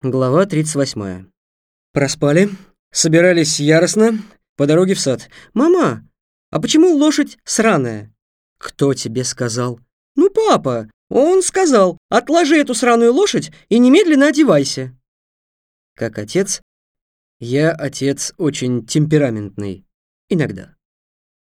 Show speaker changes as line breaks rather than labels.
Глава 38. Проспали, собирались яростно по дороге в сад. «Мама, а почему лошадь сраная?» «Кто тебе сказал?» «Ну, папа, он сказал, отложи эту сраную лошадь и немедленно одевайся». Как отец, я отец очень темпераментный. Иногда.